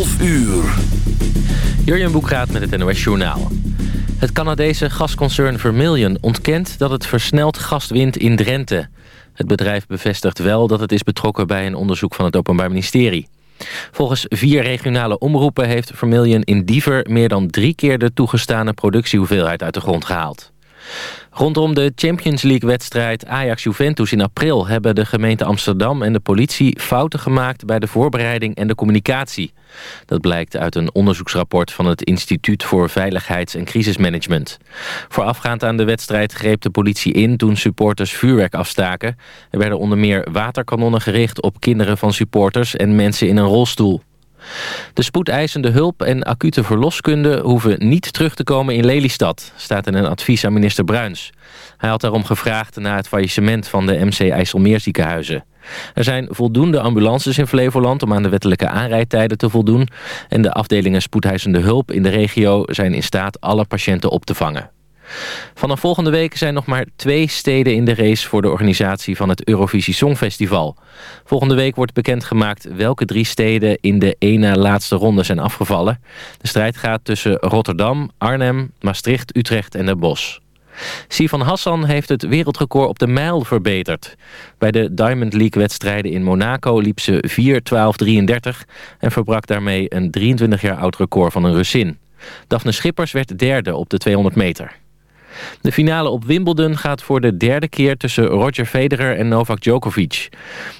12 uur. Jurjen Boekraat met het NOS Journaal. Het Canadese gasconcern Vermilion ontkent dat het versneld gas wint in Drenthe. Het bedrijf bevestigt wel dat het is betrokken bij een onderzoek van het Openbaar Ministerie. Volgens vier regionale omroepen heeft Vermilion in Diever meer dan drie keer de toegestane productiehoeveelheid uit de grond gehaald. Rondom de Champions League-wedstrijd Ajax-Juventus in april... hebben de gemeente Amsterdam en de politie fouten gemaakt... bij de voorbereiding en de communicatie. Dat blijkt uit een onderzoeksrapport van het Instituut voor Veiligheids- en Crisismanagement. Voorafgaand aan de wedstrijd greep de politie in toen supporters vuurwerk afstaken. Er werden onder meer waterkanonnen gericht op kinderen van supporters en mensen in een rolstoel. De spoedeisende hulp en acute verloskunde hoeven niet terug te komen in Lelystad, staat in een advies aan minister Bruins. Hij had daarom gevraagd na het faillissement van de MC IJsselmeer ziekenhuizen. Er zijn voldoende ambulances in Flevoland om aan de wettelijke aanrijdtijden te voldoen en de afdelingen spoedeisende hulp in de regio zijn in staat alle patiënten op te vangen. Vanaf volgende week zijn nog maar twee steden in de race... voor de organisatie van het Eurovisie Songfestival. Volgende week wordt bekendgemaakt welke drie steden... in de ene laatste ronde zijn afgevallen. De strijd gaat tussen Rotterdam, Arnhem, Maastricht, Utrecht en Den Bosch. Sivan Hassan heeft het wereldrecord op de mijl verbeterd. Bij de Diamond League-wedstrijden in Monaco liep ze 33 en verbrak daarmee een 23 jaar oud record van een Russin. Daphne Schippers werd derde op de 200 meter. De finale op Wimbledon gaat voor de derde keer tussen Roger Federer en Novak Djokovic.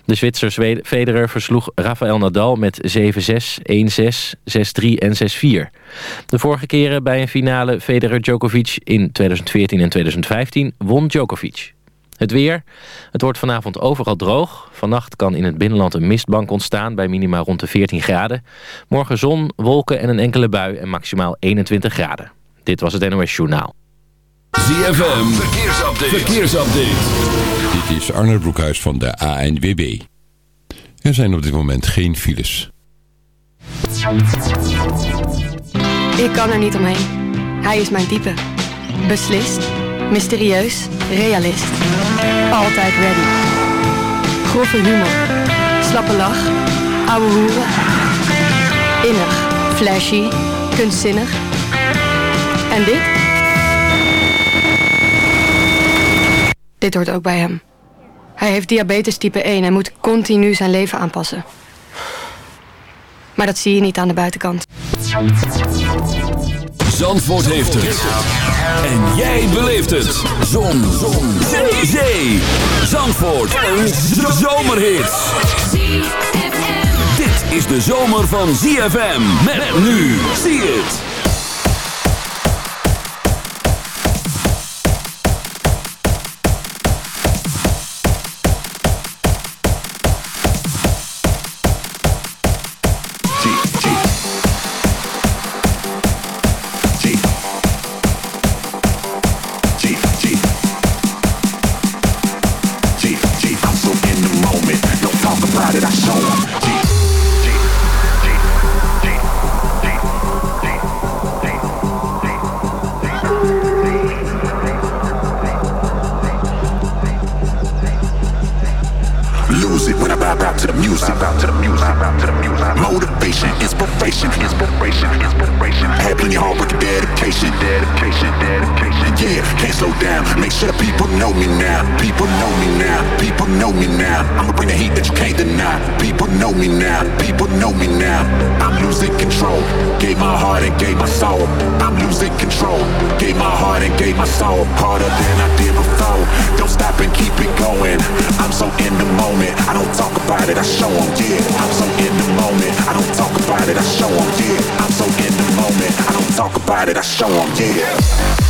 De Zwitser Federer versloeg Rafael Nadal met 7-6, 1-6, 6-3 en 6-4. De vorige keren bij een finale Federer-Djokovic in 2014 en 2015 won Djokovic. Het weer. Het wordt vanavond overal droog. Vannacht kan in het binnenland een mistbank ontstaan bij minima rond de 14 graden. Morgen zon, wolken en een enkele bui en maximaal 21 graden. Dit was het NOS Journaal. ZFM, verkeersupdate. Dit is Arne Broekhuis van de ANWB. Er zijn op dit moment geen files. Ik kan er niet omheen. Hij is mijn type. Beslist, mysterieus, realist. Altijd ready. Grove humor. Slappe lach. Oude hoeren. Innig, flashy, kunstzinnig. En dit? Dit hoort ook bij hem. Hij heeft diabetes type 1 en moet continu zijn leven aanpassen. Maar dat zie je niet aan de buitenkant. Zandvoort heeft het. En jij beleeft het. Zon. Zon. Zee. Zee. Zandvoort. Een zomerhit. Dit is de zomer van ZFM. Met nu. Zie het. inspiration, inspiration, inspiration. Having your heart with dedication, dedication, dedication. Yeah, can't slow down. Make sure the people know me now. People know me now. People know me now. I'ma bring the heat that you can't deny. People know me now. People know me now. I'm losing control. Gave my heart and gave my soul. I'm losing control. Gave my heart and gave my soul. Harder than I did before. Don't stop and keep it going. I'm so in the moment. I don't talk about it. I show them. Yeah, I'm so in the moment. I don't talk about it about it, I show them, yeah. I'm so in the moment, I don't talk about it, I show them, yeah.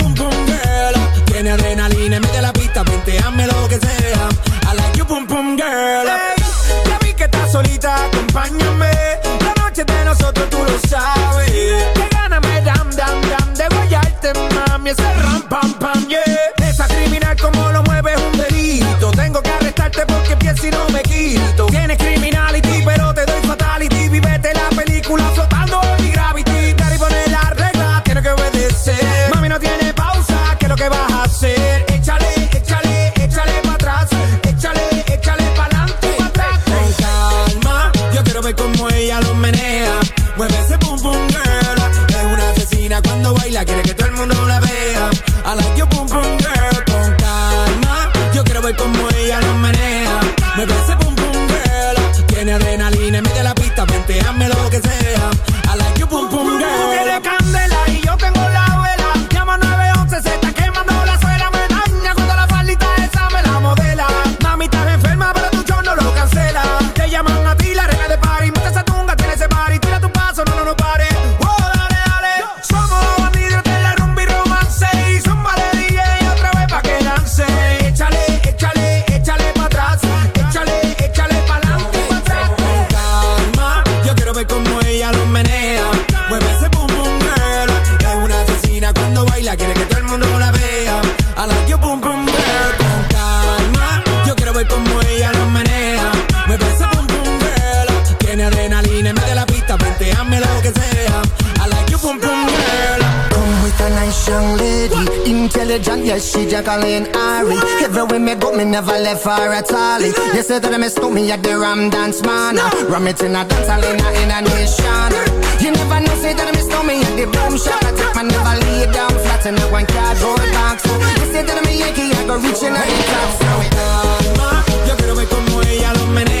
acompáñame. La noche de nosotros tú lo sabes. Qué gana me dam, dam, dam de guayarte, mami. Ese Jacqueline Ari. Everywhere me go, me never left for a tally You say that I miss me at the Ram Dance Man Ram it in a dance hall in a, nation. You never know, say that I miss me at the Boom Shop. I take my never lay down flat in a one cardboard box. You say that I'm a Yankee, I go reaching out the top So it on, yo quiero ver como ella lo menea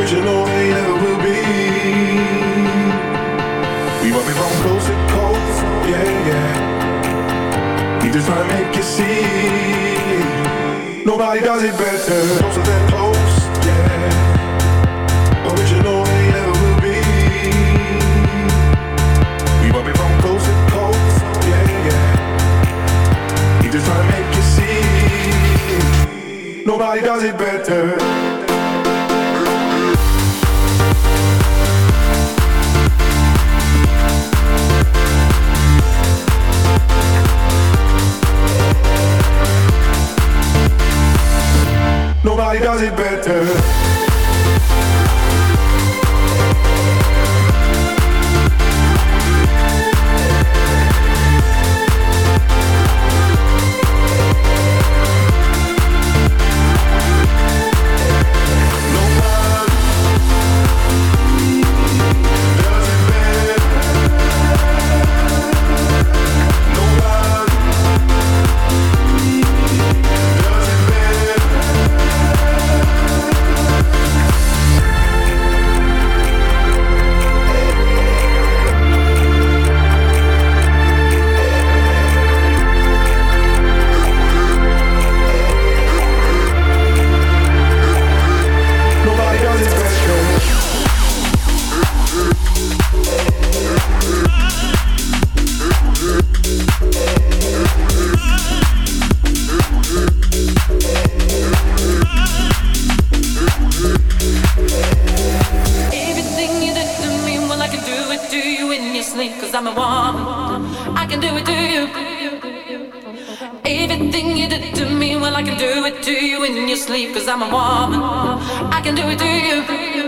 Ain't never will be. We be from coast to coast, yeah, yeah. We just tryna make you see. Nobody does it better. Closer than close, yeah. Ain't never will be. We be from coast to coast, yeah, yeah. We just tryna make you see. Nobody does it better. Nobody does it better. Can do it to you. Everything you did to me, well, I can do it to you in your sleep, cause I'm a woman. I can do it to you.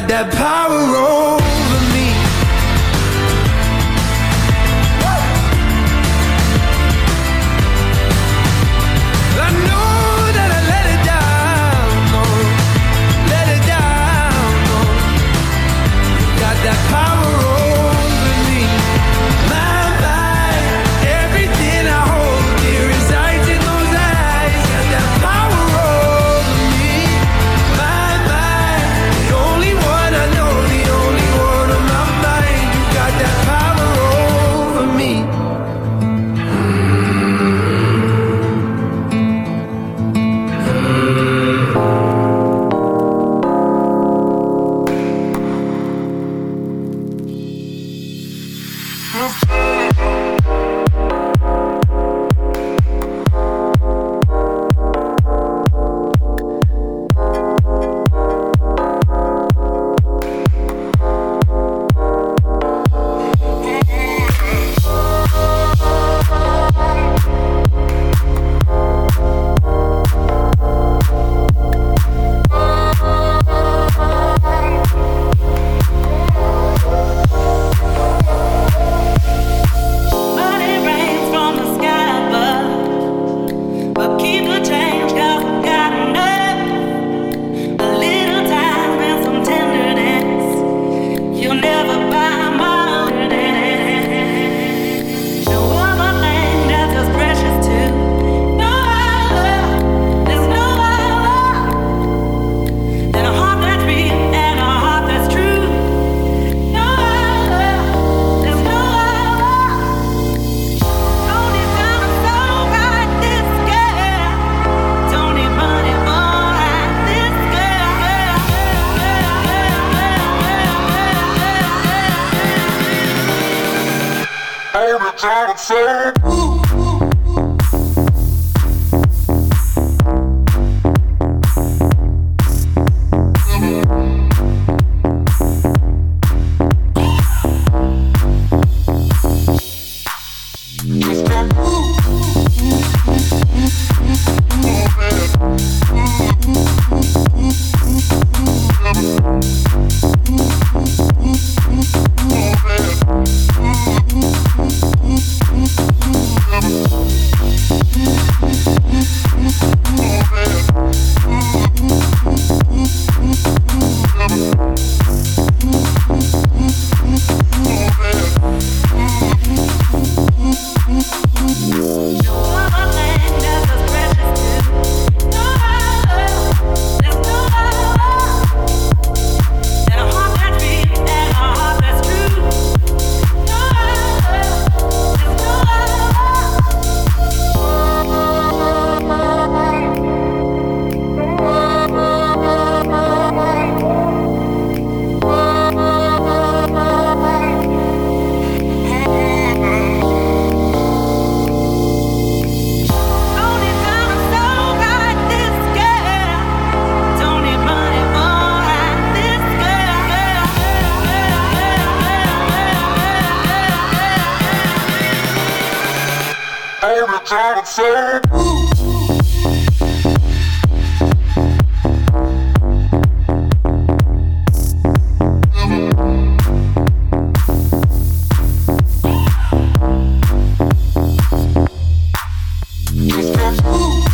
got that power on. I'm say, Ooh. Ooh.